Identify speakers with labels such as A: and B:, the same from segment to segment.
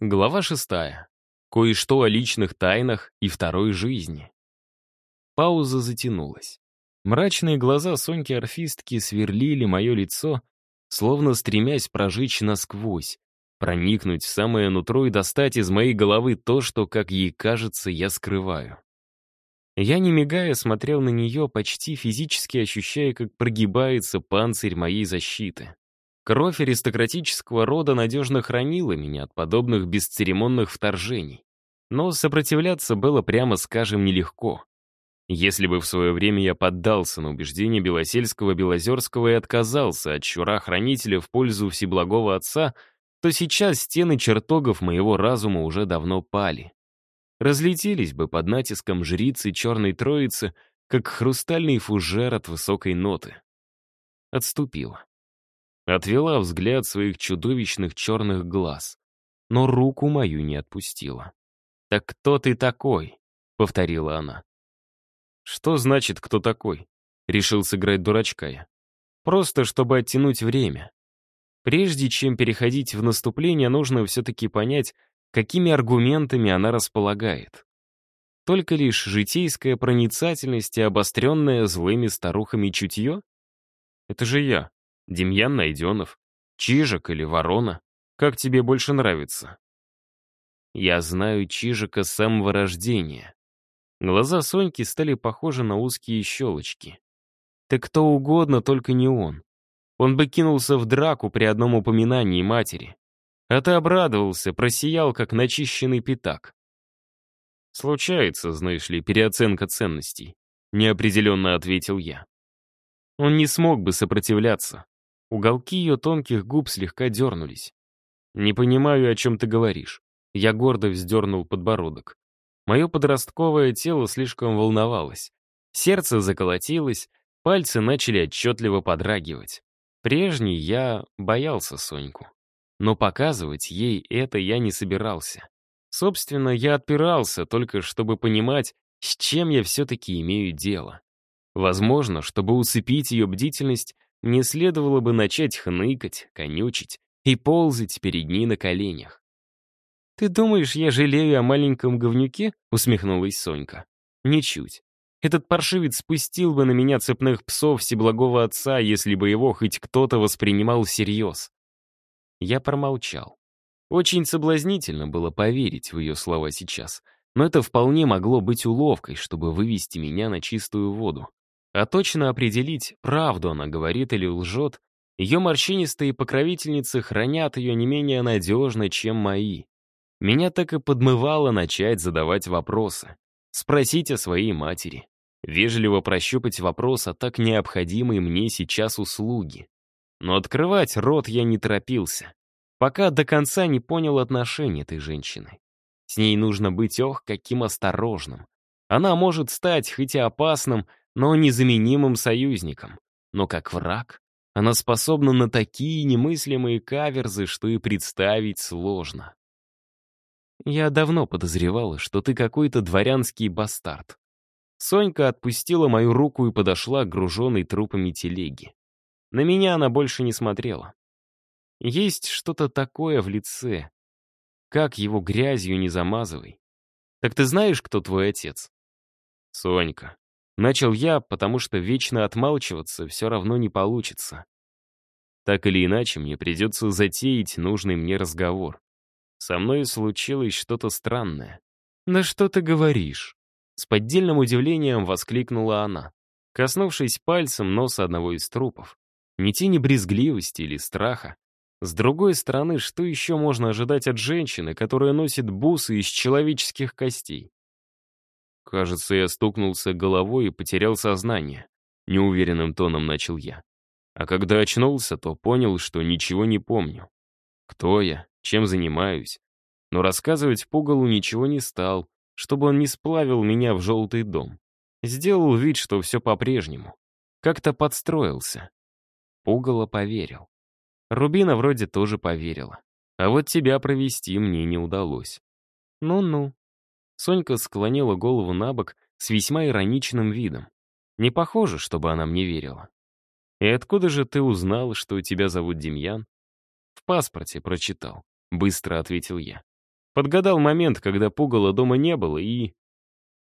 A: Глава шестая. Кое-что о личных тайнах и второй жизни. Пауза затянулась. Мрачные глаза Соньки-орфистки сверлили мое лицо, словно стремясь прожечь насквозь, проникнуть в самое нутро и достать из моей головы то, что, как ей кажется, я скрываю. Я, не мигая, смотрел на нее, почти физически ощущая, как прогибается панцирь моей защиты. Кровь аристократического рода надежно хранила меня от подобных бесцеремонных вторжений. Но сопротивляться было, прямо скажем, нелегко. Если бы в свое время я поддался на убеждения Белосельского, Белозерского и отказался от щура-хранителя в пользу Всеблагого Отца, то сейчас стены чертогов моего разума уже давно пали. Разлетелись бы под натиском жрицы Черной Троицы, как хрустальный фужер от высокой ноты. Отступила. Отвела взгляд своих чудовищных черных глаз, но руку мою не отпустила. «Так кто ты такой?» — повторила она. «Что значит «кто такой»?» — решил сыграть дурачка я. «Просто, чтобы оттянуть время. Прежде чем переходить в наступление, нужно все-таки понять, какими аргументами она располагает. Только лишь житейская проницательность и обостренное злыми старухами чутье? Это же я, Демьян Найденов, Чижик или Ворона. Как тебе больше нравится? Я знаю Чижика с самого рождения. Глаза Соньки стали похожи на узкие щелочки. Так кто угодно, только не он. Он бы кинулся в драку при одном упоминании матери. А ты обрадовался, просиял, как начищенный пятак. «Случается, знаешь ли, переоценка ценностей», — неопределенно ответил я. Он не смог бы сопротивляться. Уголки ее тонких губ слегка дернулись. «Не понимаю, о чем ты говоришь». Я гордо вздернул подбородок. Мое подростковое тело слишком волновалось. Сердце заколотилось, пальцы начали отчетливо подрагивать. Прежний я боялся Соньку. Но показывать ей это я не собирался. Собственно, я отпирался, только чтобы понимать, с чем я все-таки имею дело. Возможно, чтобы усыпить ее бдительность, мне следовало бы начать хныкать, конючить и ползать перед ней на коленях. «Ты думаешь, я жалею о маленьком говнюке?» — усмехнулась Сонька. «Ничуть. Этот паршивец спустил бы на меня цепных псов всеблагого отца, если бы его хоть кто-то воспринимал всерьез». Я промолчал. Очень соблазнительно было поверить в ее слова сейчас, но это вполне могло быть уловкой, чтобы вывести меня на чистую воду. А точно определить, правду она говорит или лжет, ее морщинистые покровительницы хранят ее не менее надежно, чем мои. Меня так и подмывало начать задавать вопросы. Спросить о своей матери. Вежливо прощупать вопрос о так необходимой мне сейчас услуги. Но открывать рот я не торопился, пока до конца не понял отношения этой женщины. С ней нужно быть, ох, каким осторожным. Она может стать, хоть и опасным, но незаменимым союзником. Но как враг, она способна на такие немыслимые каверзы, что и представить сложно. Я давно подозревала, что ты какой-то дворянский бастард. Сонька отпустила мою руку и подошла к груженной трупами телеги. На меня она больше не смотрела. Есть что-то такое в лице. Как его грязью не замазывай. Так ты знаешь, кто твой отец? Сонька. Начал я, потому что вечно отмалчиваться все равно не получится. Так или иначе, мне придется затеять нужный мне разговор. Со мной случилось что-то странное. «Да что ты говоришь?» С поддельным удивлением воскликнула она, коснувшись пальцем носа одного из трупов. Ни тени брезгливости или страха. С другой стороны, что еще можно ожидать от женщины, которая носит бусы из человеческих костей? Кажется, я стукнулся головой и потерял сознание. Неуверенным тоном начал я. А когда очнулся, то понял, что ничего не помню. Кто я, чем занимаюсь. Но рассказывать Пугалу ничего не стал, чтобы он не сплавил меня в желтый дом. Сделал вид, что все по-прежнему. Как-то подстроился. Пугало поверил. Рубина вроде тоже поверила. А вот тебя провести мне не удалось. Ну-ну, Сонька склонила голову на бок с весьма ироничным видом. Не похоже, чтобы она мне верила. «И откуда же ты узнал, что тебя зовут Демьян?» «В паспорте прочитал», — быстро ответил я. Подгадал момент, когда пугала дома не было, и...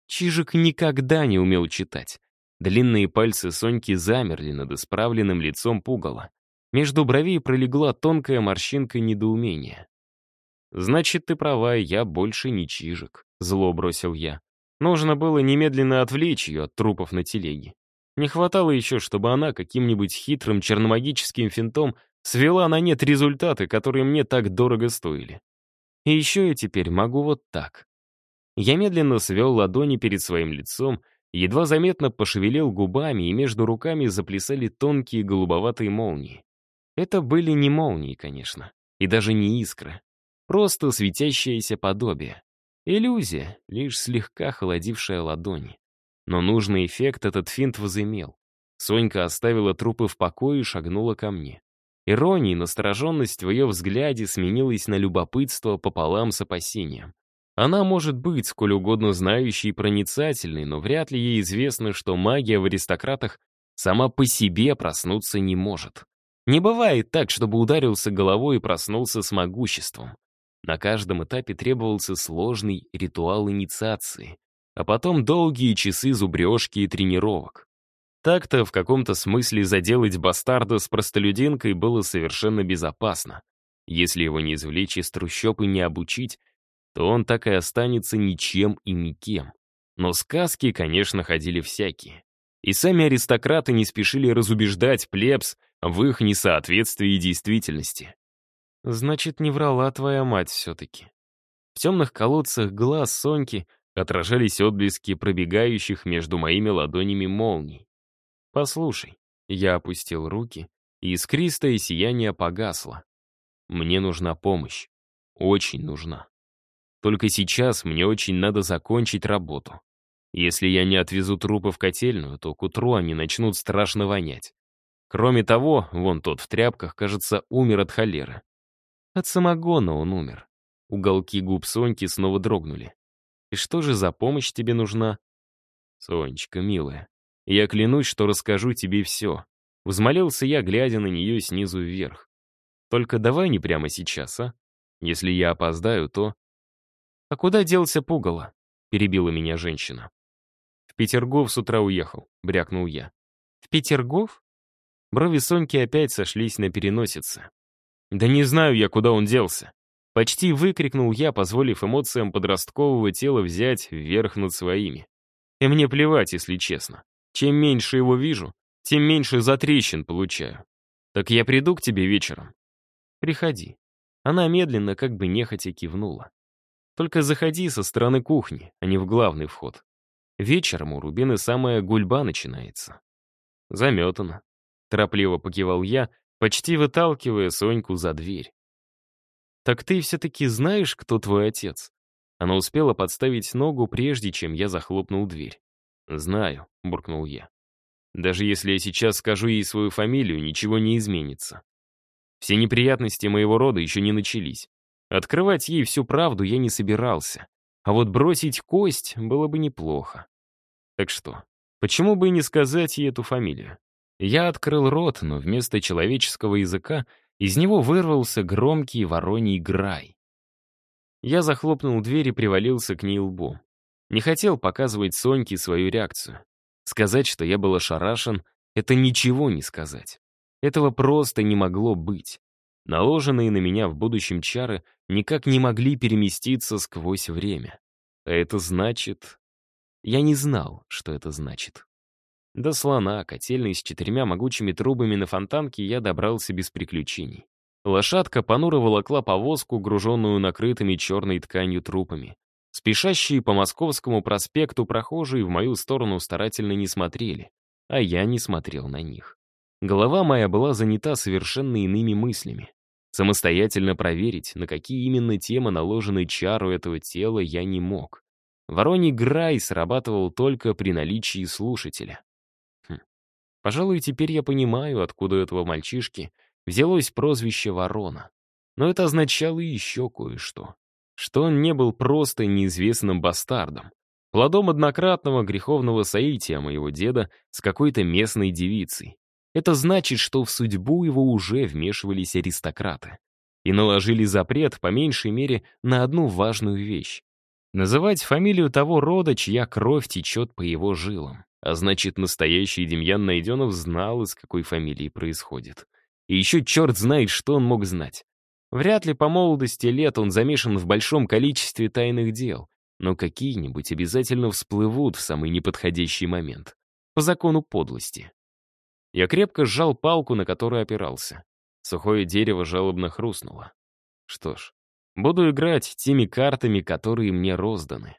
A: Чижик никогда не умел читать. Длинные пальцы Соньки замерли над исправленным лицом пугала. Между бровей пролегла тонкая морщинка недоумения. «Значит, ты права, я больше не Чижик», — зло бросил я. Нужно было немедленно отвлечь ее от трупов на телеге. Не хватало еще, чтобы она каким-нибудь хитрым черномагическим финтом свела на нет результаты, которые мне так дорого стоили. И еще я теперь могу вот так. Я медленно свел ладони перед своим лицом, едва заметно пошевелил губами, и между руками заплясали тонкие голубоватые молнии. Это были не молнии, конечно, и даже не искры. Просто светящееся подобие. Иллюзия, лишь слегка холодившая ладони. Но нужный эффект этот финт возымел. Сонька оставила трупы в покое и шагнула ко мне. Ирония и настороженность в ее взгляде сменилась на любопытство пополам с опасением. Она может быть сколь угодно знающей и проницательной, но вряд ли ей известно, что магия в аристократах сама по себе проснуться не может. Не бывает так, чтобы ударился головой и проснулся с могуществом. На каждом этапе требовался сложный ритуал инициации, а потом долгие часы зубрежки и тренировок. Так-то в каком-то смысле заделать бастарда с простолюдинкой было совершенно безопасно. Если его не извлечь из трущоб и не обучить, то он так и останется ничем и никем. Но сказки, конечно, ходили всякие. И сами аристократы не спешили разубеждать плебс в их несоответствии действительности. Значит, не врала твоя мать все-таки. В темных колодцах глаз Соньки отражались отблески пробегающих между моими ладонями молний. «Послушай», — я опустил руки, и искристое сияние погасло. «Мне нужна помощь. Очень нужна. Только сейчас мне очень надо закончить работу. Если я не отвезу трупы в котельную, то к утру они начнут страшно вонять. Кроме того, вон тот в тряпках, кажется, умер от холеры. От самогона он умер. Уголки губ Соньки снова дрогнули. «И что же за помощь тебе нужна?» «Сонечка, милая, я клянусь, что расскажу тебе все». Взмолился я, глядя на нее снизу вверх. «Только давай не прямо сейчас, а? Если я опоздаю, то...» «А куда делся пугало?» — перебила меня женщина. «В Петергоф с утра уехал», — брякнул я. «В Петергоф?» Брови Соньки опять сошлись на переносице. «Да не знаю я, куда он делся!» Почти выкрикнул я, позволив эмоциям подросткового тела взять вверх над своими. И мне плевать, если честно. Чем меньше его вижу, тем меньше затрещин получаю. Так я приду к тебе вечером. Приходи. Она медленно, как бы нехотя кивнула. Только заходи со стороны кухни, а не в главный вход. Вечером у Рубины самая гульба начинается. Заметано. Торопливо покивал я, почти выталкивая Соньку за дверь. «Так ты все-таки знаешь, кто твой отец?» Она успела подставить ногу, прежде чем я захлопнул дверь. «Знаю», — буркнул я. «Даже если я сейчас скажу ей свою фамилию, ничего не изменится. Все неприятности моего рода еще не начались. Открывать ей всю правду я не собирался. А вот бросить кость было бы неплохо. Так что, почему бы и не сказать ей эту фамилию? Я открыл рот, но вместо человеческого языка из него вырвался громкий вороний грай. Я захлопнул дверь и привалился к ней лбом. Не хотел показывать Соньке свою реакцию. Сказать, что я был ошарашен, это ничего не сказать. Этого просто не могло быть. Наложенные на меня в будущем чары никак не могли переместиться сквозь время. А это значит... Я не знал, что это значит. До слона, котельной с четырьмя могучими трубами на фонтанке я добрался без приключений. Лошадка понуро волокла повозку, груженную накрытыми черной тканью трупами. Спешащие по Московскому проспекту прохожие в мою сторону старательно не смотрели, а я не смотрел на них. Голова моя была занята совершенно иными мыслями. Самостоятельно проверить, на какие именно темы наложены чару этого тела, я не мог. Вороний Грай срабатывал только при наличии слушателя. Пожалуй, теперь я понимаю, откуда у этого мальчишки взялось прозвище Ворона. Но это означало еще кое-что. Что он не был просто неизвестным бастардом, плодом однократного греховного соития моего деда с какой-то местной девицей. Это значит, что в судьбу его уже вмешивались аристократы. и наложили запрет, по меньшей мере, на одну важную вещь. Называть фамилию того рода, чья кровь течет по его жилам. А значит, настоящий Демьян Найденов знал, из какой фамилии происходит. И еще черт знает, что он мог знать. Вряд ли по молодости лет он замешан в большом количестве тайных дел, но какие-нибудь обязательно всплывут в самый неподходящий момент. По закону подлости. Я крепко сжал палку, на которую опирался. Сухое дерево жалобно хрустнуло. Что ж, буду играть теми картами, которые мне розданы.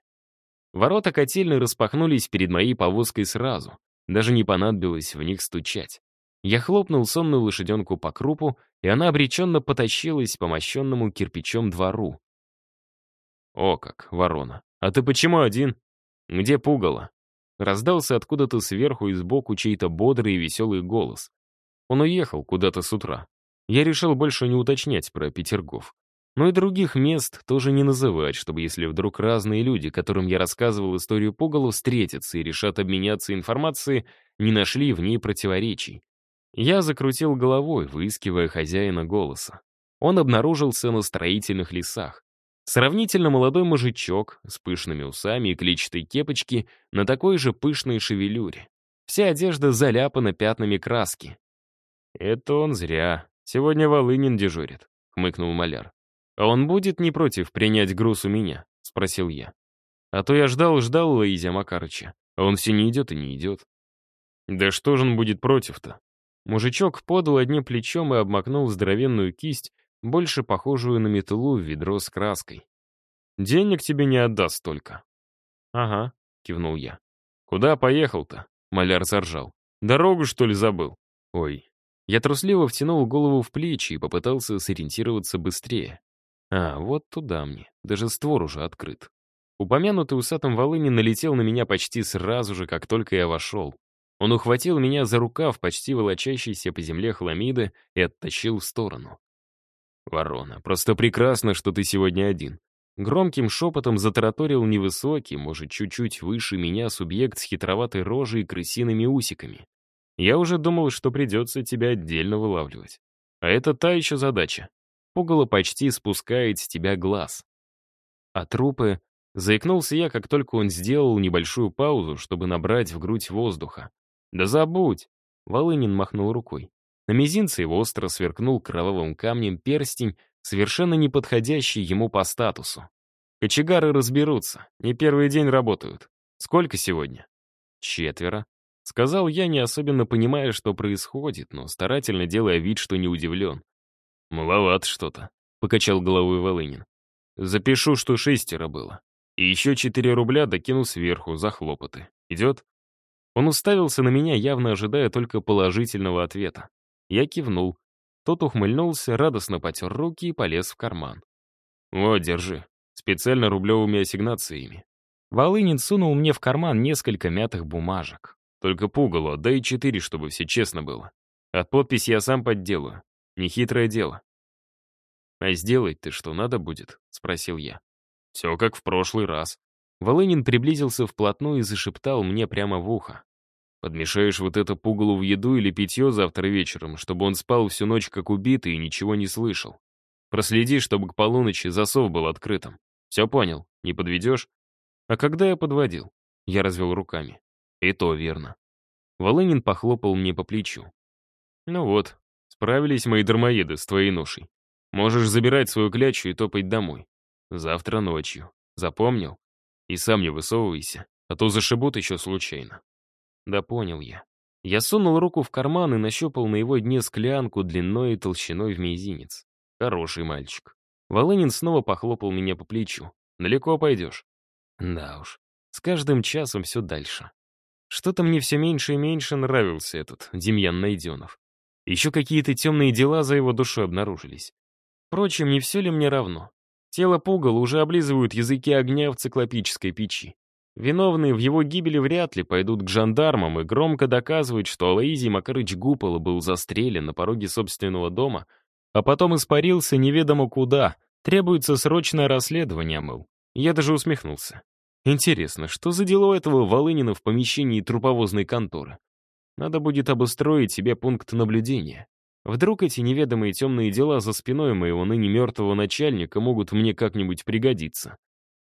A: Ворота котельной распахнулись перед моей повозкой сразу. Даже не понадобилось в них стучать. Я хлопнул сонную лошаденку по крупу, и она обреченно потащилась по мощенному кирпичом двору. «О как, ворона! А ты почему один? Где пугало?» Раздался откуда-то сверху и сбоку чей-то бодрый и веселый голос. Он уехал куда-то с утра. Я решил больше не уточнять про Петергоф. Но и других мест тоже не называть, чтобы если вдруг разные люди, которым я рассказывал историю пугалу, встретятся и решат обменяться информацией, не нашли в ней противоречий. Я закрутил головой, выискивая хозяина голоса. Он обнаружился на строительных лесах. Сравнительно молодой мужичок с пышными усами и клетчатой кепочки на такой же пышной шевелюре. Вся одежда заляпана пятнами краски. «Это он зря. Сегодня Волынин дежурит», — хмыкнул маляр. «А он будет не против принять груз у меня?» — спросил я. «А то я ждал-ждал Лаизя Макарыча, а он все не идет и не идет». «Да что же он будет против-то?» Мужичок подал одним плечом и обмакнул здоровенную кисть, больше похожую на метлу в ведро с краской. «Денег тебе не отдаст только». «Ага», — кивнул я. «Куда поехал-то?» — маляр заржал. «Дорогу, что ли, забыл?» «Ой». Я трусливо втянул голову в плечи и попытался сориентироваться быстрее. А, вот туда мне. Даже створ уже открыт. Упомянутый усатым Волыни налетел на меня почти сразу же, как только я вошел. Он ухватил меня за рукав, почти волочащийся по земле хламиды, и оттащил в сторону. «Ворона, просто прекрасно, что ты сегодня один». Громким шепотом затараторил невысокий, может, чуть-чуть выше меня субъект с хитроватой рожей и крысиными усиками. Я уже думал, что придется тебя отдельно вылавливать. А это та еще задача. Пугало почти спускает с тебя глаз. А трупы... Заикнулся я, как только он сделал небольшую паузу, чтобы набрать в грудь воздуха. «Да забудь!» Волынин махнул рукой. На мизинце его остро сверкнул кровавым камнем перстень, совершенно не подходящий ему по статусу. Кочегары разберутся, не первый день работают. Сколько сегодня? Четверо. Сказал я, не особенно понимая, что происходит, но старательно делая вид, что не удивлен. «Маловато что-то», — покачал головой Волынин. «Запишу, что шестеро было. И еще четыре рубля докину сверху за хлопоты. Идет?» Он уставился на меня, явно ожидая только положительного ответа. Я кивнул. Тот ухмыльнулся, радостно потер руки и полез в карман. «Вот, держи. Специально рублевыми ассигнациями». Волынин сунул мне в карман несколько мятых бумажек. Только пугало, да и четыре, чтобы все честно было. От подписи я сам подделаю. Нехитрое дело. «А сделать ты что надо будет?» — спросил я. «Все как в прошлый раз». Волынин приблизился вплотную и зашептал мне прямо в ухо. Подмешаешь вот это пугалу в еду или питье завтра вечером, чтобы он спал всю ночь как убитый и ничего не слышал. Проследи, чтобы к полуночи засов был открытым. Все понял? Не подведешь? А когда я подводил? Я развел руками. И то верно. Волынин похлопал мне по плечу. Ну вот, справились мои дармоеды с твоей ношей. Можешь забирать свою клячу и топать домой. Завтра ночью. Запомнил? И сам не высовывайся, а то зашибут еще случайно. Да понял я. Я сунул руку в карман и нащупал на его дне склянку длиной и толщиной в мизинец. Хороший мальчик. Волынин снова похлопал меня по плечу. «Далеко пойдешь?» Да уж, с каждым часом все дальше. Что-то мне все меньше и меньше нравился этот Демьян Найденов. Еще какие-то темные дела за его душой обнаружились. Впрочем, не все ли мне равно? Тело пугала уже облизывают языки огня в циклопической печи. Виновные в его гибели вряд ли пойдут к жандармам и громко доказывают, что Алаизий Макарыч Гупола был застрелен на пороге собственного дома, а потом испарился неведомо куда. Требуется срочное расследование, мыл. Я даже усмехнулся. Интересно, что за дело этого Волынина в помещении труповозной конторы? Надо будет обустроить себе пункт наблюдения. Вдруг эти неведомые темные дела за спиной моего ныне мертвого начальника могут мне как-нибудь пригодиться.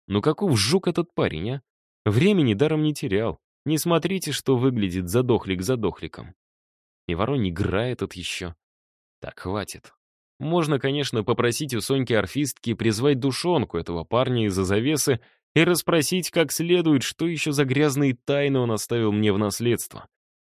A: Ну каков жук этот парень, а? Времени даром не терял. Не смотрите, что выглядит задохлик задохликом. И ворон играет тут еще. Так, хватит. Можно, конечно, попросить у Соньки-орфистки призвать душонку этого парня из-за завесы и расспросить как следует, что еще за грязные тайны он оставил мне в наследство.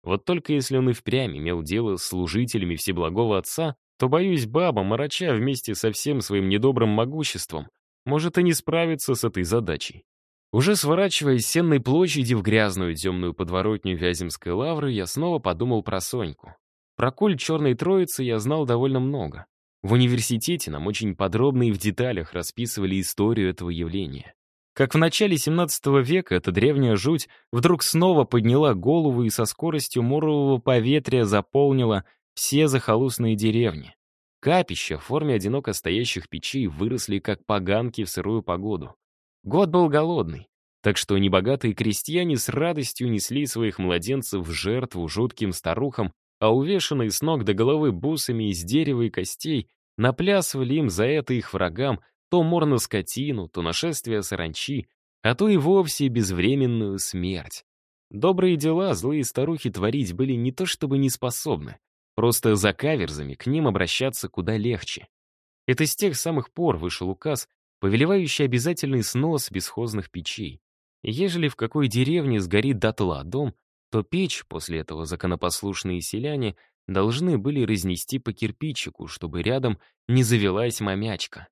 A: Вот только если он и впрямь имел дело с служителями Всеблагого Отца, то, боюсь, баба, мороча вместе со всем своим недобрым могуществом, может и не справиться с этой задачей. Уже сворачивая с Сенной площади в грязную темную подворотню Вяземской лавры, я снова подумал про Соньку. Про культ Черной Троицы я знал довольно много. В университете нам очень подробно и в деталях расписывали историю этого явления. Как в начале 17 века эта древняя жуть вдруг снова подняла голову и со скоростью морового поветрия заполнила все захолустные деревни. Капища в форме одиноко стоящих печей выросли как поганки в сырую погоду. Год был голодный, так что небогатые крестьяне с радостью несли своих младенцев в жертву жутким старухам, а увешанные с ног до головы бусами из дерева и костей наплясывали им за это их врагам то мор на скотину, то нашествие саранчи, а то и вовсе безвременную смерть. Добрые дела злые старухи творить были не то чтобы не способны, просто за каверзами к ним обращаться куда легче. Это с тех самых пор вышел указ, повелевающий обязательный снос бесхозных печей. ежели в какой деревне сгорит дотла дом, то печь после этого законопослушные селяне должны были разнести по кирпичику, чтобы рядом не завелась мамячка.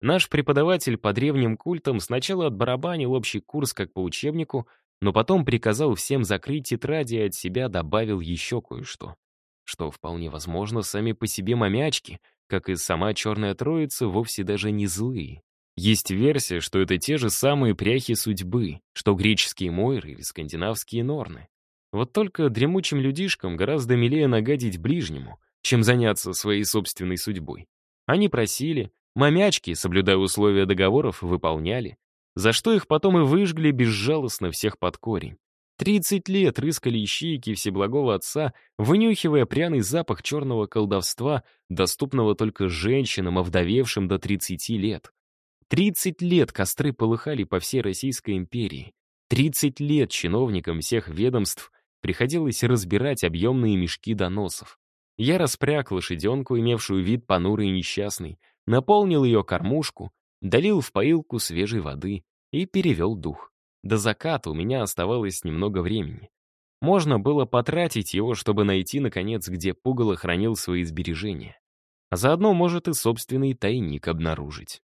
A: Наш преподаватель по древним культам сначала отбарабанил общий курс как по учебнику, но потом приказал всем закрыть тетради и от себя добавил еще кое-что. Что вполне возможно, сами по себе мамячки, как и сама Черная Троица, вовсе даже не злые. Есть версия, что это те же самые пряхи судьбы, что греческие Мойры или скандинавские Норны. Вот только дремучим людишкам гораздо милее нагадить ближнему, чем заняться своей собственной судьбой. Они просили, Мамячки, соблюдая условия договоров, выполняли, за что их потом и выжгли безжалостно всех под корень. Тридцать лет рыскали ищейки Всеблагого Отца, вынюхивая пряный запах черного колдовства, доступного только женщинам, овдовевшим до тридцати лет. Тридцать лет костры полыхали по всей Российской империи. Тридцать лет чиновникам всех ведомств приходилось разбирать объемные мешки доносов. Я распряг лошаденку, имевшую вид понурый и несчастный, наполнил ее кормушку, долил в поилку свежей воды и перевел дух. До заката у меня оставалось немного времени. Можно было потратить его, чтобы найти, наконец, где пугало хранил свои сбережения. А заодно, может, и собственный тайник обнаружить.